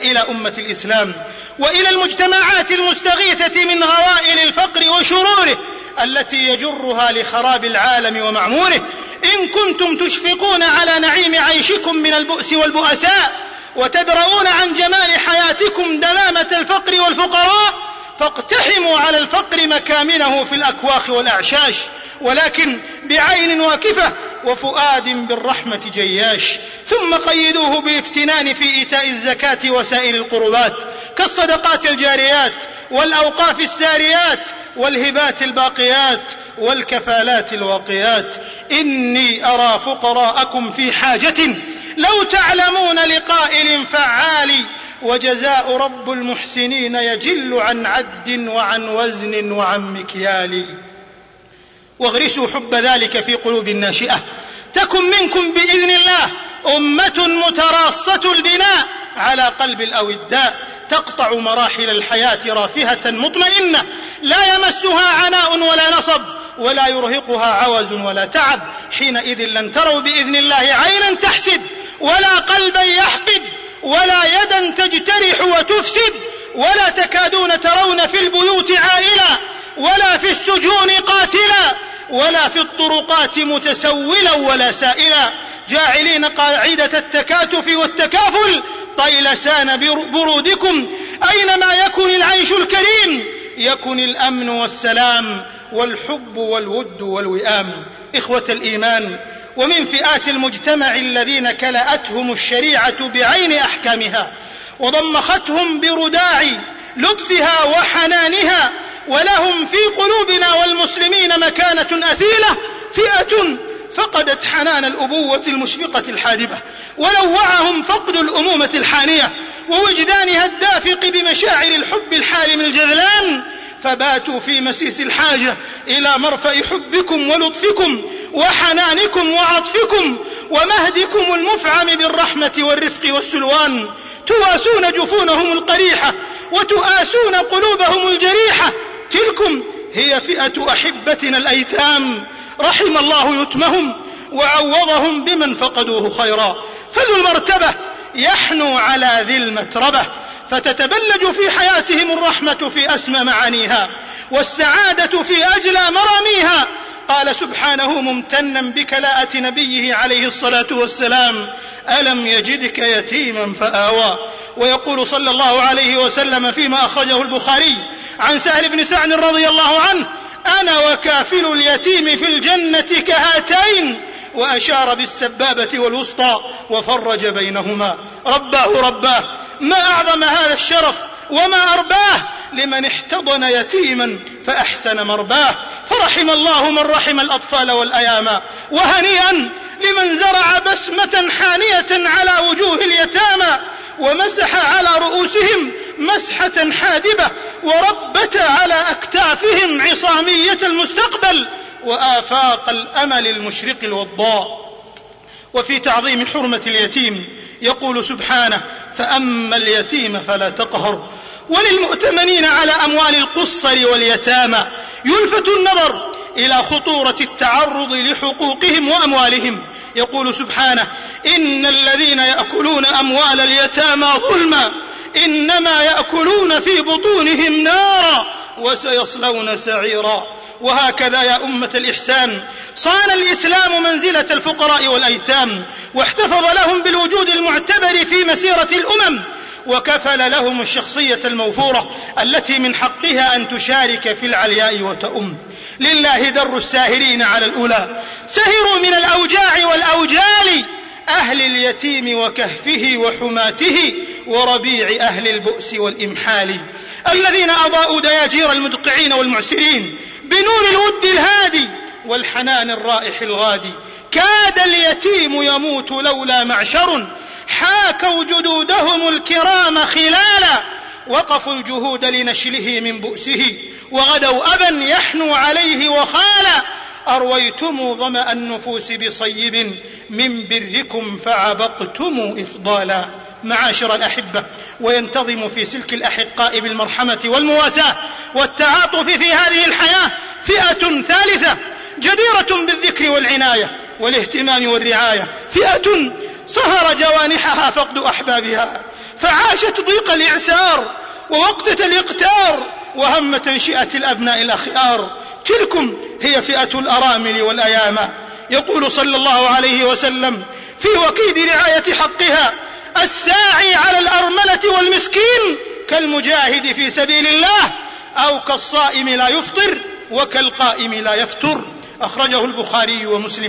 إلى أمة الإسلام وإلى المجتمعات المستغيثة من غوائل الفقر وشروره التي يجرها لخراب العالم ومعموره. إن كنتم تشفقون على نعيم عيشكم من البؤس والبؤساء وتدرؤون عن جمال حياتكم دمامة الفقر والفقراء فاقتحموا على الفقر مكامنه في الأكواخ والأعشاش ولكن بعين واكفة وفؤاد بالرحمة جياش. ثم قيدوه بالافتنان في إيتاء الزكاة وسائر القربات كالصدقات الجاريات والأوقاف الساريات والهبات الباقيات والكفالات الواقيات. إني أرى فقراءكم في حاجة لو تعلمون لقائل فعال وجزاء رب المحسنين يجل عن عد وعن وزن وعن مكيال. واغرسوا حب ذلك في قلوب الناشئة. تكن منكم بإذن الله أمة متراصة البناء على قلب الأوداء. تقطع مراحل الحياة رافهة مطمئنة. لا يمسها عناء ولا نصب ولا يرهقها عوز ولا تعب. حينئذ لن تروا بإذن الله عينا تحسد ولا قلبا يحقد. ولا يدا تجترح وتفسد ولا تكادون ترون في البيوت عائلا ولا في السجون قاتلا ولا في الطرقات متسولا ولا سائلا. جاعلين قاعدة التكاتف والتكافل طيلسان برودكم. أينما يكن العيش الكريم؟ يكن الأمن والسلام والحب والود والوئام. إخوة الإيمان ومن فئات المجتمع الذين كلأتهم الشريعة بعين أحكامها وضمختهم برداع لطفها وحنانها ولهم في قلوبنا والمسلمين مكانة أثيلة فئة فقدت حنان الأبوة المشفقة الحادبة ولوعهم فقد الأمومة الحانية ووجدانها الدافق بمشاعر الحب الحالم الجذلان فباتوا في مسيس الحاجة إلى مرفأ حبكم ولطفكم وحنانكم وعطفكم ومهدكم المفعم بالرحمة والرفق والسلوان. تواسون جفونهم القريحة وتؤاسون قلوبهم الجريحة تلكم هي فئة أحبتنا الأيتام. رحم الله يتمهم وعوضهم بمن فقدوه خيرا. فذو المرتبة يحنو على ذي المتربة. فتتبلج في حياتهم الرحمة في أسمى معانيها والسعادة في أجلى مراميها. قال سبحانه ممتنا بكلاءة نبيه عليه الصلاة والسلام ألم يجدك يتيما فآوى. ويقول صلى الله عليه وسلم فيما أخرجه البخاري عن سهل بن سعد رضي الله عنه أنا وكافل اليتيم في الجنة كهاتين وأشار بالسبابة والوسطى وفرج بينهما. رباه رباه. ما أعظم هذا الشرف وما أرباه لمن احتضن يتيما فأحسن مرباه. فرحم الله من رحم الأطفال والأيام. وهنيئا لمن زرع بسمة حانية على وجوه اليتامى ومسح على رؤوسهم مسحة حادبة وربت على أكتافهم عصامية المستقبل وآفاق الأمل المشرق الوضاء وفي تعظيم حرمة اليتيم يقول سبحانه فأما اليتيم فلا تقهر. وللمؤتمنين على أموال القصر واليتامى يلفت النظر إلى خطورة التعرض لحقوقهم وأموالهم. يقول سبحانه إن الذين يأكلون أموال اليتامى ظلما إنما يأكلون في بطونهم نارا وسيصلون سعيرا. وهكذا يا أمة الإحسان. صان الإسلام منزلة الفقراء والأيتام واحتفظ لهم بالوجود المعتبر في مسيرة الأمم وكفل لهم الشخصية الموفورة التي من حقها أن تشارك في العلياء وتؤم. لله در الساهرين على الأولى. سهروا من الأوجاع والأوجال أهل اليتيم وكهفه وحماته وربيع أهل البؤس والإمحال. الذين أضاءوا دياجير المدقعين والمعسرين بنور الود الهادي والحنان الرائح الغادي. كاد اليتيم يموت لولا معشر. حاكوا جدودهم الكرام خلالا. وقفوا الجهود لنشله من بؤسه. وغدوا أبا يحنو عليه وخالا. أرويتم ظمأ النفوس بصيب من بركم فعبقتم إفضالا. معاشر الأحبة وينتظم في سلك الأحقاء بالمرحمة والمواساة والتعاطف في هذه الحياة فئة ثالثة جديرة بالذكر والعناية والاهتمام والرعاية. فئة صهر جوانحها فقد أحبابها فعاشت ضيق الإعسار ووقتة الإقتار وهم تنشئة الأبناء الأخيار. تلكم هي فئة الأرامل والأيامى يقول صلى الله عليه وسلم في وكيد رعاية حقها الساعي على الأرملة والمسكين كالمجاهد في سبيل الله أو كالصائم لا يفطر وكالقائم لا يفتر أخرجه البخاري ومسلم.